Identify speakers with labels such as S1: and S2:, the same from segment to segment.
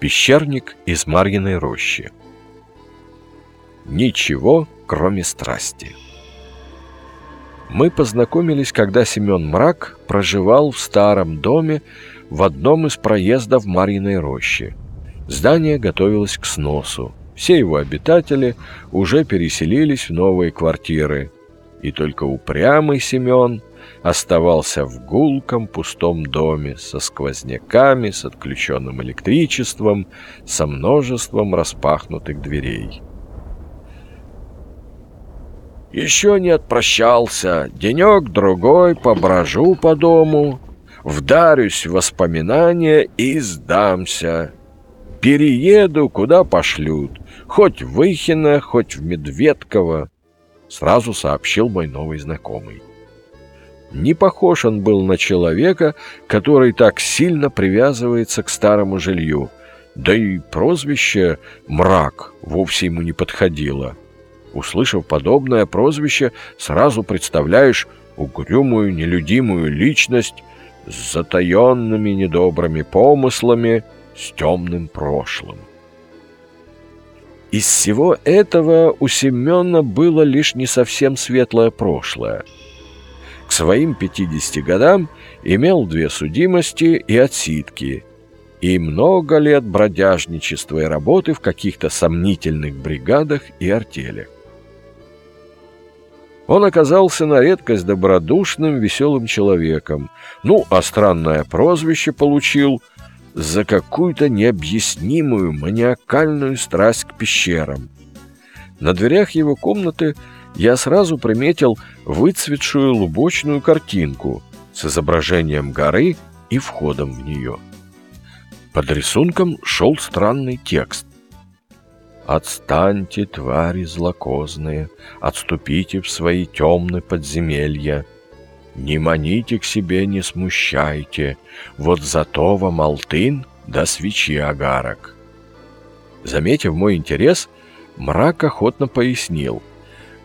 S1: Пещерник из Марьиной рощи. Ничего, кроме страсти. Мы познакомились, когда Семен Мрак проживал в старом доме в одном из проездов Марьиной рощи. Здание готовилось к сносу. Все его обитатели уже переселились в новые квартиры. И только упрямый Семен оставался в гулком пустом доме со сквозняками, с отключенным электричеством, со множеством распахнутых дверей. Еще не отпрощался, денек-другой поброжу по дому, вдарюсь в воспоминания и сдамся. Перееду, куда пошлют, хоть в Выхино, хоть в Медведково, сразу сообщил мой новый знакомый. Не похож он был на человека, который так сильно привязывается к старому жилью. Да и прозвище «Мрак» вовсе ему не подходило. Услышав подобное прозвище, сразу представляешь угрюмую, нелюдимую личность с затаенными недобрыми помыслами, с темным прошлым. Из всего этого у Семена было лишь не совсем светлое прошлое – своим 50 годам имел две судимости и отсидки, и много лет бродяжничества и работы в каких-то сомнительных бригадах и артелях. Он оказался на редкость добродушным, веселым человеком. Ну, а странное прозвище получил за какую-то необъяснимую маниакальную страсть к пещерам. На дверях его комнаты я сразу приметил выцветшую лубочную картинку с изображением горы и входом в нее. Под рисунком шел странный текст. «Отстаньте, твари злокозные, отступите в свои темные подземелья. Не маните к себе, не смущайте, вот зато вам алтын да свечи агарок». Заметив мой интерес, мрак охотно пояснил –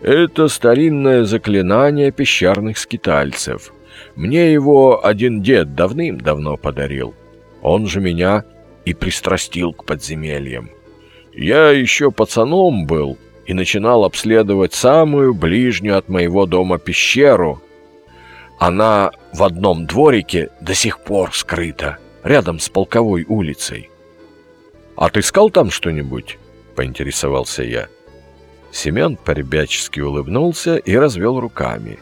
S1: это старинное заклинание пещерных скитальцев. Мне его один дед давным-давно подарил. Он же меня и пристрастил к подземельям. Я еще пацаном был и начинал обследовать самую ближнюю от моего дома пещеру. Она в одном дворике до сих пор скрыта, рядом с полковой улицей. «А ты искал там что-нибудь?» — поинтересовался я. Семен поребячески улыбнулся и развел руками.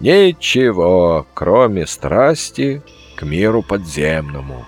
S1: «Ничего, кроме страсти к миру подземному».